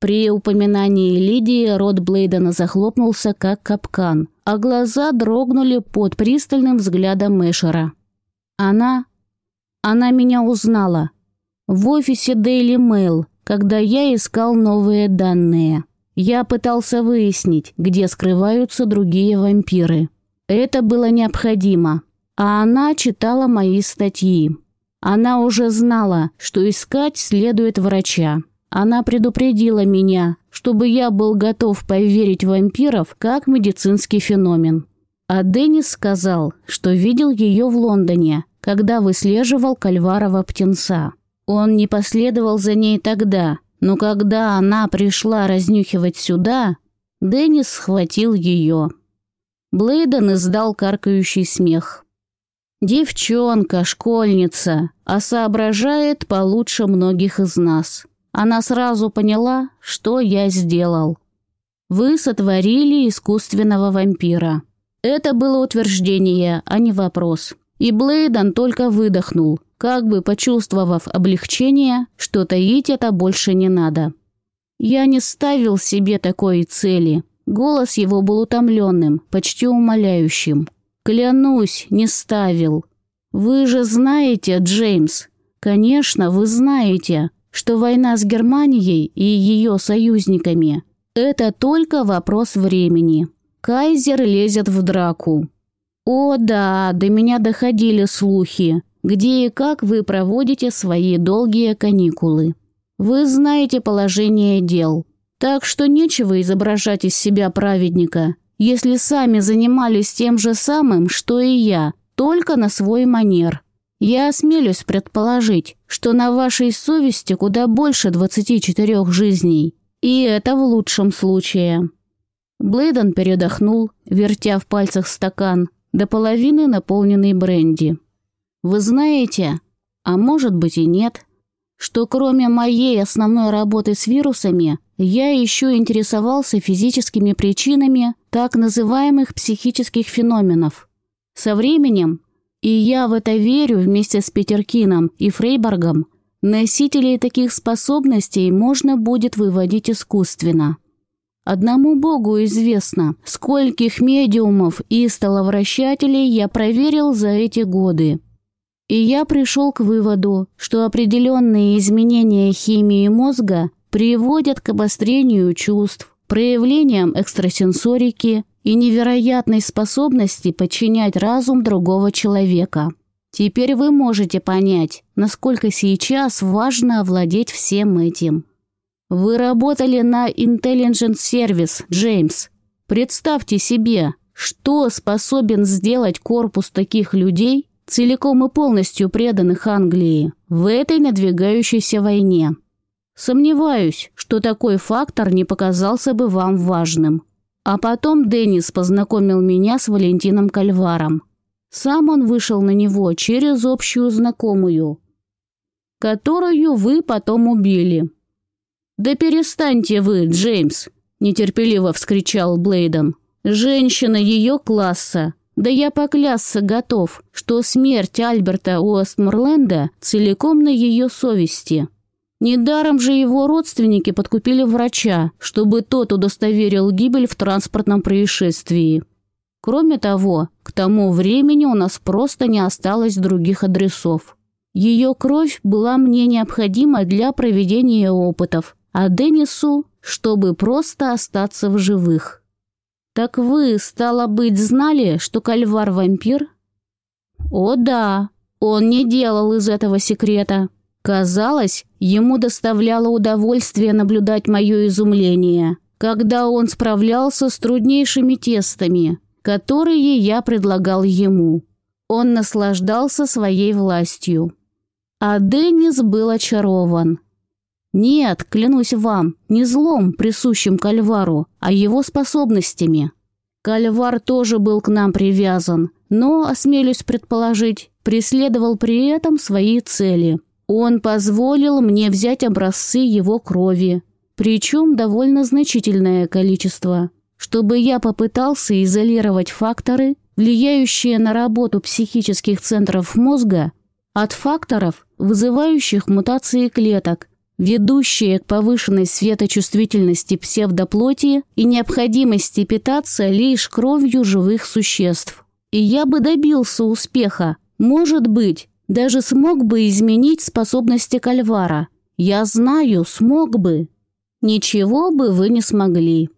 При упоминании Лидии рот Блейдена захлопнулся, как капкан, а глаза дрогнули под пристальным взглядом Мэшера. Она... Она меня узнала. В офисе Daily Mail, когда я искал новые данные. Я пытался выяснить, где скрываются другие вампиры. Это было необходимо. А она читала мои статьи. Она уже знала, что искать следует врача. Она предупредила меня, чтобы я был готов поверить в вампиров как медицинский феномен. А Деннис сказал, что видел ее в Лондоне, когда выслеживал Кальварова птенца. Он не последовал за ней тогда, но когда она пришла разнюхивать сюда, Деннис схватил ее. Блейден издал каркающий смех. «Девчонка, школьница, а соображает получше многих из нас. Она сразу поняла, что я сделал. Вы сотворили искусственного вампира. Это было утверждение, а не вопрос. И Блейден только выдохнул, как бы почувствовав облегчение, что таить это больше не надо. Я не ставил себе такой цели. Голос его был утомленным, почти умоляющим. Клянусь, не ставил. Вы же знаете, Джеймс. Конечно, вы знаете, что война с Германией и ее союзниками – это только вопрос времени. Кайзер лезет в драку. О да, до меня доходили слухи, где и как вы проводите свои долгие каникулы. Вы знаете положение дел, так что нечего изображать из себя праведника, если сами занимались тем же самым, что и я, только на свой манер. Я осмелюсь предположить, что на вашей совести куда больше 24 жизней. И это в лучшем случае. Блейден передохнул, вертя в пальцах стакан, до половины наполненный бренди. Вы знаете, а может быть и нет, что кроме моей основной работы с вирусами, я еще интересовался физическими причинами так называемых психических феноменов. Со временем и я в это верю вместе с Петеркином и Фрейборгом. Носителей таких способностей можно будет выводить искусственно. Одному Богу известно, скольких медиумов и столовращателей я проверил за эти годы. И я пришел к выводу, что определенные изменения химии мозга приводят к обострению чувств, проявлениям экстрасенсорики и невероятной способности подчинять разум другого человека. Теперь вы можете понять, насколько сейчас важно овладеть всем этим. Вы работали на Intelligence Service, Джеймс. Представьте себе, что способен сделать корпус таких людей, целиком и полностью преданных Англии, в этой надвигающейся войне. Сомневаюсь, что такой фактор не показался бы вам важным. А потом Деннис познакомил меня с Валентином Кальваром. Сам он вышел на него через общую знакомую, которую вы потом убили. «Да перестаньте вы, Джеймс!» – нетерпеливо вскричал Блейден. «Женщина ее класса. Да я поклясться готов, что смерть Альберта Уэстморленда целиком на ее совести». Недаром же его родственники подкупили врача, чтобы тот удостоверил гибель в транспортном происшествии. Кроме того, к тому времени у нас просто не осталось других адресов. Ее кровь была мне необходима для проведения опытов, а Деннису, чтобы просто остаться в живых. Так вы, стало быть, знали, что Кальвар вампир? О да, он не делал из этого секрета. Казалось, ему доставляло удовольствие наблюдать мое изумление, когда он справлялся с труднейшими тестами, которые я предлагал ему. Он наслаждался своей властью. А Деннис был очарован. Нет, клянусь вам, не злом, присущим Кальвару, а его способностями. Кальвар тоже был к нам привязан, но, осмелюсь предположить, преследовал при этом свои цели – он позволил мне взять образцы его крови, причем довольно значительное количество, чтобы я попытался изолировать факторы, влияющие на работу психических центров мозга, от факторов, вызывающих мутации клеток, ведущие к повышенной светочувствительности псевдоплоти и необходимости питаться лишь кровью живых существ. И я бы добился успеха. Может быть, даже смог бы изменить способности Кальвара. Я знаю, смог бы. Ничего бы вы не смогли.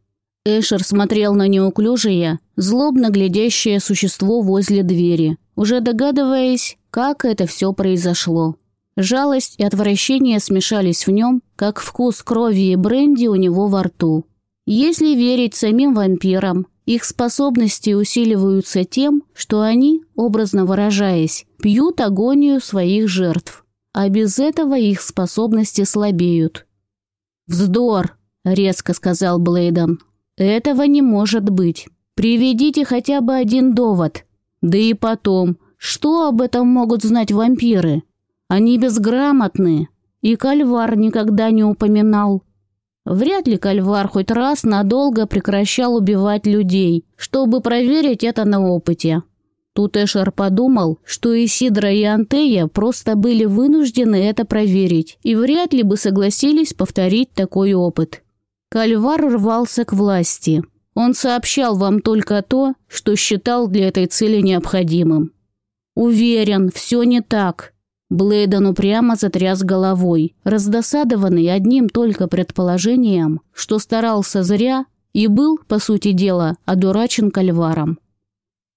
Эшер смотрел на неуклюжее, злобно глядящее существо возле двери, уже догадываясь, как это все произошло. Жалость и отвращение смешались в нем, как вкус крови и бренди у него во рту. Если верить самим вампирам, их способности усиливаются тем, что они, образно выражаясь, пьют агонию своих жертв, а без этого их способности слабеют. «Вздор!» – резко сказал Блейден. «Этого не может быть. Приведите хотя бы один довод. Да и потом, что об этом могут знать вампиры?» Они безграмотны, и Кальвар никогда не упоминал. Вряд ли Кальвар хоть раз надолго прекращал убивать людей, чтобы проверить это на опыте. Тут Эшер подумал, что Исидра и Антея просто были вынуждены это проверить и вряд ли бы согласились повторить такой опыт. Кальвар рвался к власти. Он сообщал вам только то, что считал для этой цели необходимым. Уверен, все не так. Блейден упрямо затряс головой, раздосадованный одним только предположением, что старался зря и был, по сути дела, одурачен кальваром.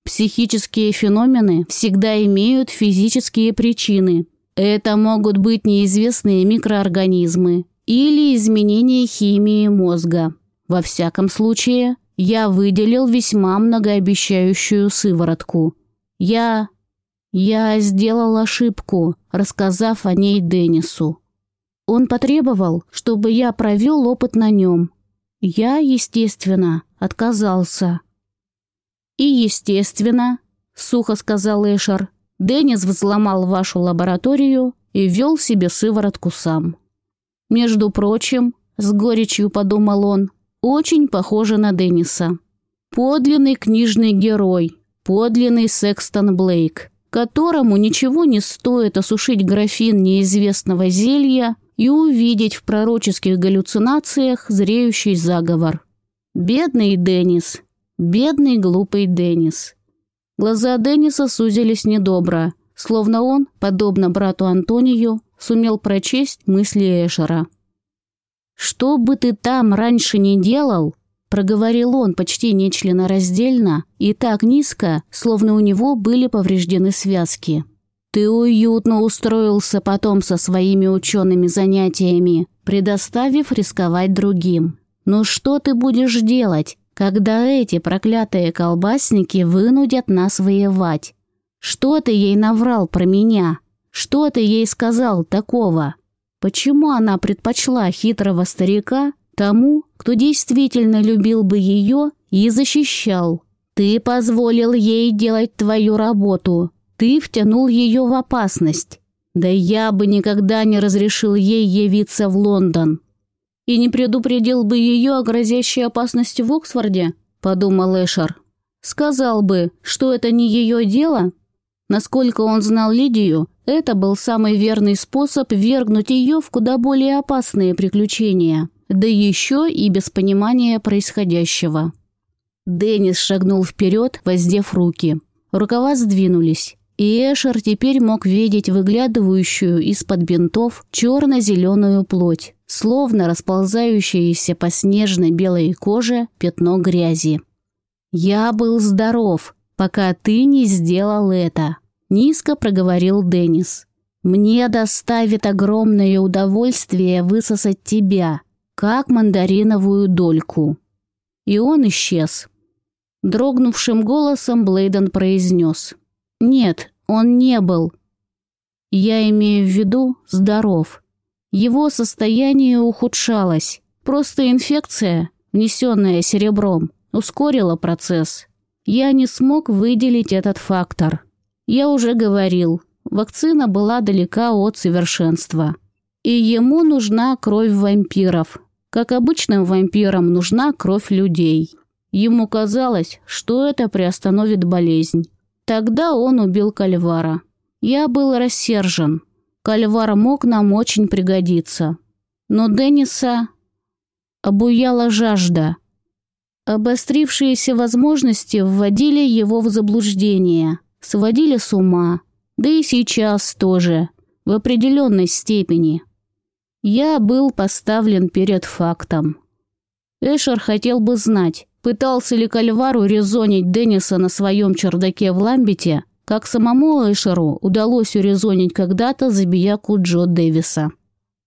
Психические феномены всегда имеют физические причины. Это могут быть неизвестные микроорганизмы или изменения химии мозга. Во всяком случае, я выделил весьма многообещающую сыворотку. Я я сделал ошибку, рассказав о ней Деннису. Он потребовал, чтобы я провел опыт на нем. Я, естественно, отказался. «И, естественно», — сухо сказал Эшер, «Деннис взломал вашу лабораторию и ввел себе сыворотку сам». Между прочим, с горечью подумал он, очень похоже на Денниса. Подлинный книжный герой, подлинный Секстон Блейк которому ничего не стоит осушить графин неизвестного зелья и увидеть в пророческих галлюцинациях зреющий заговор. Бедный Деннис, бедный глупый Деннис. Глаза Денниса сузились недобро, словно он, подобно брату Антонию, сумел прочесть мысли Эшера. «Что бы ты там раньше не делал, проговорил он почти нечленораздельно и так низко, словно у него были повреждены связки. «Ты уютно устроился потом со своими учеными занятиями, предоставив рисковать другим. Но что ты будешь делать, когда эти проклятые колбасники вынудят нас воевать? Что ты ей наврал про меня? Что ты ей сказал такого? Почему она предпочла хитрого старика тому, кто действительно любил бы ее и защищал. Ты позволил ей делать твою работу. Ты втянул ее в опасность. Да я бы никогда не разрешил ей явиться в Лондон. И не предупредил бы ее о грозящей опасности в Оксфорде, подумал Эшер. Сказал бы, что это не ее дело. Насколько он знал Лидию, это был самый верный способ вергнуть ее в куда более опасные приключения да еще и без понимания происходящего. Деннис шагнул вперед, воздев руки. Рукава сдвинулись, и Эшер теперь мог видеть выглядывающую из-под бинтов черно-зеленую плоть, словно расползающееся по снежной белой коже пятно грязи. «Я был здоров, пока ты не сделал это», — низко проговорил Деннис. «Мне доставит огромное удовольствие высосать тебя, как мандариновую дольку. И он исчез. Дрогнувшим голосом Блейден произнес. «Нет, он не был. Я имею в виду здоров. Его состояние ухудшалось. Просто инфекция, внесенная серебром, ускорила процесс. Я не смог выделить этот фактор. Я уже говорил, вакцина была далека от совершенства. И ему нужна кровь вампиров. Как обычным вампирам нужна кровь людей. Ему казалось, что это приостановит болезнь. Тогда он убил Кальвара. Я был рассержен. Кальвар мог нам очень пригодиться. Но Денниса обуяла жажда. Обострившиеся возможности вводили его в заблуждение, сводили с ума, да и сейчас тоже, в определенной степени. Я был поставлен перед фактом. Эшер хотел бы знать, пытался ли Кальвару резонить Денниса на своем чердаке в Ламбете, как самому Эшеру удалось урезонить когда-то забияку Джо Дэвиса.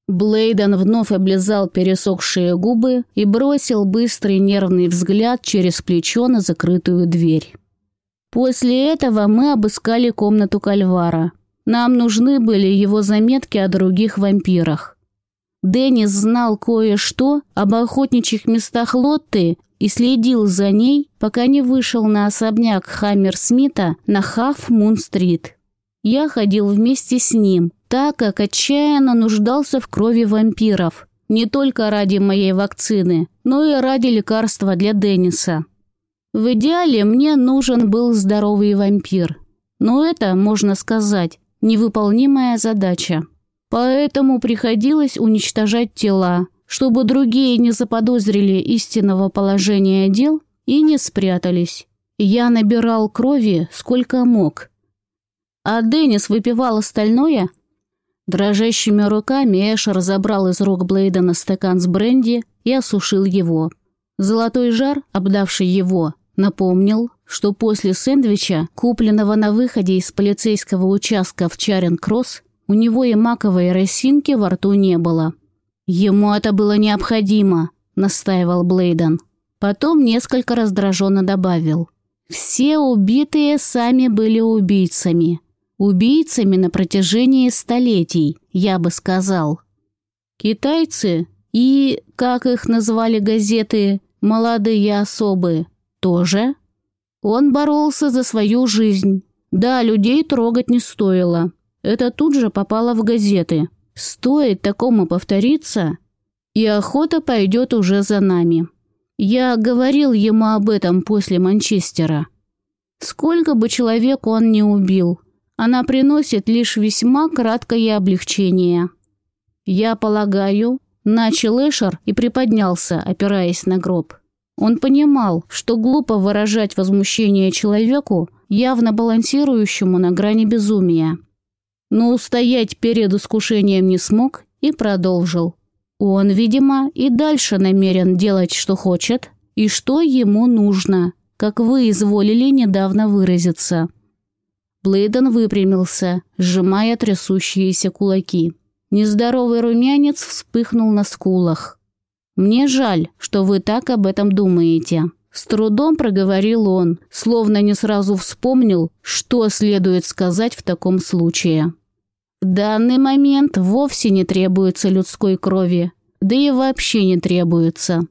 Блейден вновь облизал пересохшие губы и бросил быстрый нервный взгляд через плечо на закрытую дверь. После этого мы обыскали комнату Кальвара. Нам нужны были его заметки о других вампирах. Деннис знал кое-что об охотничьих местах Лотты и следил за ней, пока не вышел на особняк Хаммерсмита на Хаф-Мун-стрит. Я ходил вместе с ним, так как отчаянно нуждался в крови вампиров, не только ради моей вакцины, но и ради лекарства для Денниса. В идеале мне нужен был здоровый вампир, но это, можно сказать, невыполнимая задача. Поэтому приходилось уничтожать тела, чтобы другие не заподозрили истинного положения дел и не спрятались. Я набирал крови сколько мог. А Деннис выпивал остальное – Дрожащими руками Эш разобрал из рук Блейдена стакан с бренди и осушил его. Золотой жар, обдавший его, напомнил, что после сэндвича, купленного на выходе из полицейского участка в Чаринг-Кросс, у него и маковой росинки во рту не было. «Ему это было необходимо», – настаивал Блейден. Потом несколько раздраженно добавил. «Все убитые сами были убийцами. Убийцами на протяжении столетий, я бы сказал. Китайцы и, как их назвали газеты, молодые особы, тоже. Он боролся за свою жизнь. Да, людей трогать не стоило. Это тут же попало в газеты. Стоит такому повториться, и охота пойдет уже за нами. Я говорил ему об этом после Манчестера. Сколько бы человек он не убил, она приносит лишь весьма краткое облегчение. Я полагаю, начал Эшер и приподнялся, опираясь на гроб. Он понимал, что глупо выражать возмущение человеку, явно балансирующему на грани безумия. Но устоять перед искушением не смог и продолжил. Он, видимо, и дальше намерен делать, что хочет, и что ему нужно, как вы изволили недавно выразиться. Блейден выпрямился, сжимая трясущиеся кулаки. Нездоровый румянец вспыхнул на скулах. «Мне жаль, что вы так об этом думаете». С трудом проговорил он, словно не сразу вспомнил, что следует сказать в таком случае. В данный момент вовсе не требуется людской крови, да и вообще не требуется.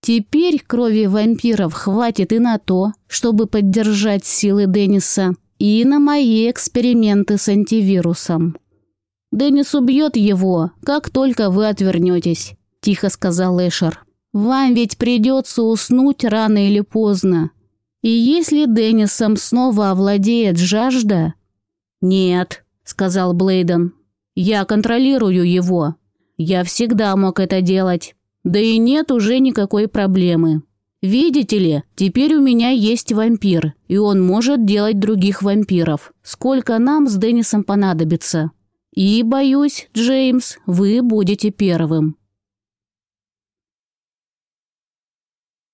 Теперь крови вампиров хватит и на то, чтобы поддержать силы Денниса и на мои эксперименты с антивирусом. Деннис убьет его, как только вы отвернетесь», – тихо сказал Эшер. «Вам ведь придется уснуть рано или поздно. И если Деннисом снова овладеет жажда...» «Нет», – сказал Блейден. «Я контролирую его. Я всегда мог это делать. Да и нет уже никакой проблемы. «Видите ли, теперь у меня есть вампир, и он может делать других вампиров. Сколько нам с Деннисом понадобится? И, боюсь, Джеймс, вы будете первым».